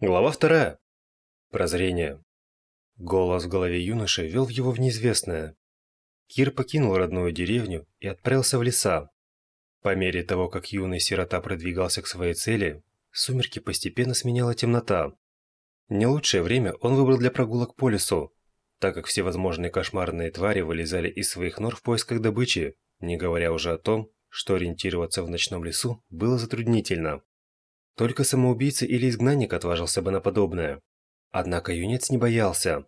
Глава вторая. Прозрение. Голос в голове юноши вел его в неизвестное. Кир покинул родную деревню и отправился в леса. По мере того, как юный сирота продвигался к своей цели, сумерки постепенно сменяла темнота. Не лучшее время он выбрал для прогулок по лесу, так как все возможные кошмарные твари вылезали из своих нор в поисках добычи, не говоря уже о том, что ориентироваться в ночном лесу было затруднительно. Только самоубийца или изгнанник отважился бы на подобное. Однако юнец не боялся.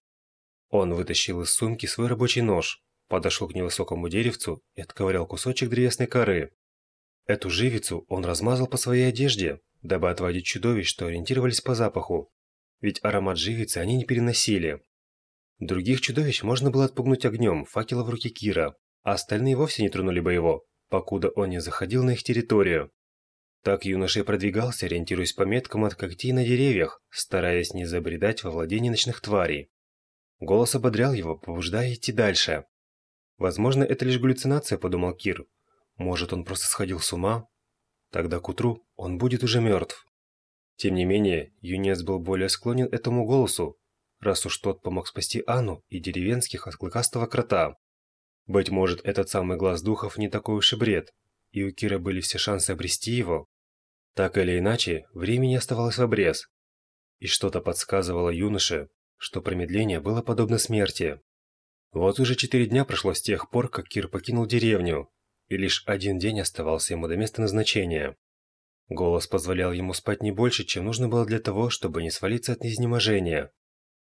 Он вытащил из сумки свой рабочий нож, подошел к невысокому деревцу и отковырял кусочек древесной коры. Эту живицу он размазал по своей одежде, дабы отводить чудовищ, что ориентировались по запаху. Ведь аромат живицы они не переносили. Других чудовищ можно было отпугнуть огнем факела в руке Кира, а остальные вовсе не тронули бы его, покуда он не заходил на их территорию. Так юноша и продвигался, ориентируясь по меткам от когтей на деревьях, стараясь не забредать во владение ночных тварей. Голос ободрял его, побуждая идти дальше. Возможно, это лишь галлюцинация, подумал Кир. Может, он просто сходил с ума? Тогда к утру он будет уже мертв. Тем не менее, юнец был более склонен этому голосу, раз уж тот помог спасти Анну и деревенских от клыкастого крота. Быть может, этот самый глаз духов не такой уж и бред, и у Кира были все шансы обрести его. Так или иначе, времени оставалось в обрез. И что-то подсказывало юноше, что промедление было подобно смерти. Вот уже четыре дня прошло с тех пор, как Кир покинул деревню, и лишь один день оставался ему до места назначения. Голос позволял ему спать не больше, чем нужно было для того, чтобы не свалиться от изнеможения.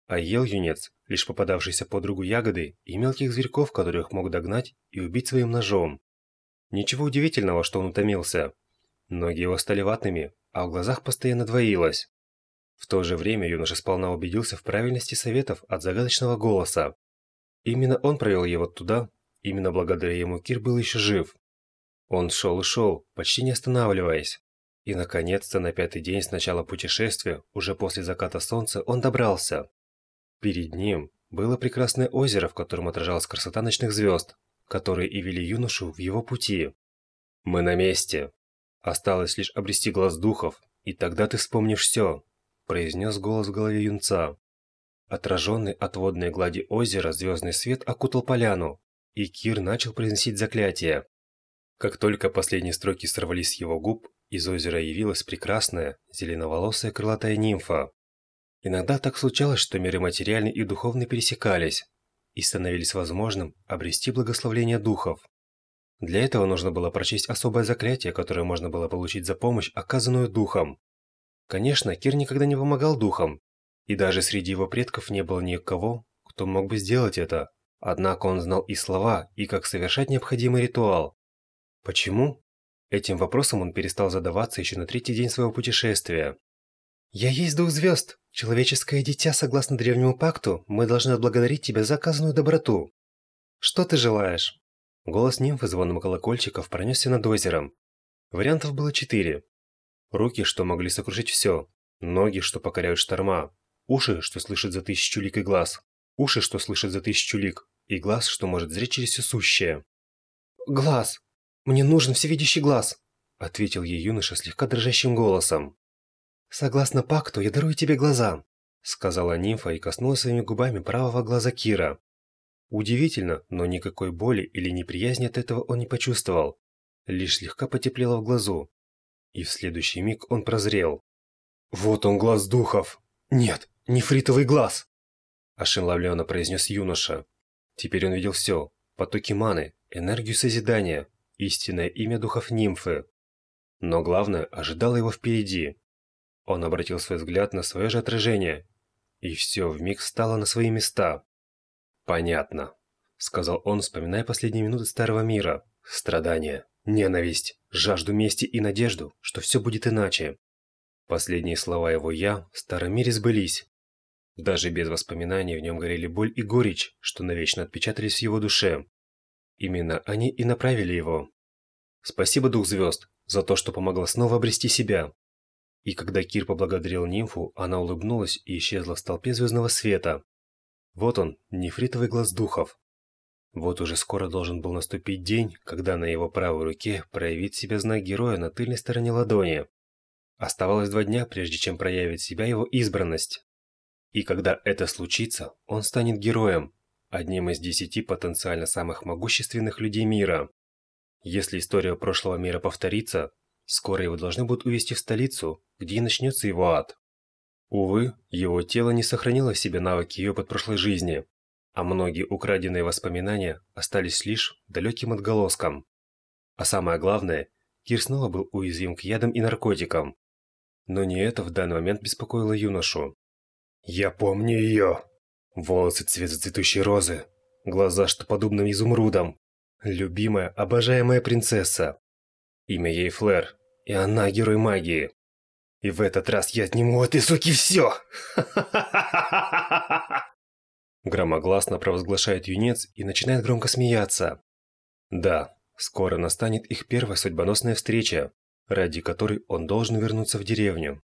А ел юнец, лишь попадавшиеся под руку ягоды и мелких зверьков, которых мог догнать и убить своим ножом. Ничего удивительного, что он утомился. Ноги его стали ватными, а в глазах постоянно двоилось. В то же время юноша сполна убедился в правильности советов от загадочного голоса. Именно он провел его туда, именно благодаря ему Кир был еще жив. Он шел и шел, почти не останавливаясь. И наконец-то на пятый день с начала путешествия, уже после заката солнца, он добрался. Перед ним было прекрасное озеро, в котором отражалась красота ночных звезд, которые и вели юношу в его пути. «Мы на месте», Осталось лишь обрести глаз духов, и тогда ты вспомнишь все», – произнес голос в голове юнца. Отраженный от водной глади озера звездный свет окутал поляну, и Кир начал произносить заклятие. Как только последние строки сорвались с его губ, из озера явилась прекрасная, зеленоволосая крылатая нимфа. Иногда так случалось, что миры материальный и духовный пересекались, и становились возможным обрести благословление духов. Для этого нужно было прочесть особое заклятие, которое можно было получить за помощь, оказанную духом. Конечно, Кир никогда не помогал духам, и даже среди его предков не было никого, кто мог бы сделать это. Однако он знал и слова, и как совершать необходимый ритуал. Почему? Этим вопросом он перестал задаваться еще на третий день своего путешествия. «Я есть дух звезд. Человеческое дитя, согласно древнему пакту, мы должны отблагодарить тебя за оказанную доброту. Что ты желаешь?» Голос нимфы звоном колокольчиков пронесся над озером. Вариантов было четыре. Руки, что могли сокрушить все. Ноги, что покоряют шторма. Уши, что слышат за тысячу лик и глаз. Уши, что слышат за тысячу лик. И глаз, что может зреть через все сущее. «Глаз! Мне нужен всевидящий глаз!» Ответил ей юноша слегка дрожащим голосом. «Согласно пакту, я дарую тебе глаза!» Сказала нимфа и коснулась своими губами правого глаза Кира. Удивительно, но никакой боли или неприязни от этого он не почувствовал. Лишь слегка потеплело в глазу. И в следующий миг он прозрел. «Вот он, глаз духов! Нет, нефритовый глаз!» Ошеломленно произнес юноша. Теперь он видел все. Потоки маны, энергию созидания, истинное имя духов нимфы. Но главное, ожидало его впереди. Он обратил свой взгляд на свое же отражение. И все вмиг стало на свои места. «Понятно», — сказал он, вспоминая последние минуты Старого Мира. «Страдания, ненависть, жажду мести и надежду, что все будет иначе». Последние слова его «я» в Старом Мире сбылись. Даже без воспоминаний в нем горели боль и горечь, что навечно отпечатались в его душе. Именно они и направили его. Спасибо, Дух Звезд, за то, что помогла снова обрести себя. И когда Кир поблагодарил нимфу, она улыбнулась и исчезла в столпе звездного света. Вот он, нефритовый глаз духов. Вот уже скоро должен был наступить день, когда на его правой руке проявит себя знак героя на тыльной стороне ладони. Оставалось два дня, прежде чем проявит себя его избранность. И когда это случится, он станет героем, одним из десяти потенциально самых могущественных людей мира. Если история прошлого мира повторится, скоро его должны будут увезти в столицу, где и начнется его ад. Увы, его тело не сохранило в себе навыки и опыт прошлой жизни, а многие украденные воспоминания остались лишь далеким отголоском. А самое главное, Кир снова был уязвим к ядам и наркотикам. Но не это в данный момент беспокоило юношу. «Я помню ее!» Волосы цвета цветущей розы, глаза, что подобны изумрудам. Любимая, обожаемая принцесса. Имя ей Флэр, и она герой магии. И в этот раз я отниму у этой суки все! Громогласно провозглашает юнец и начинает громко смеяться. Да, скоро настанет их первая судьбоносная встреча, ради которой он должен вернуться в деревню.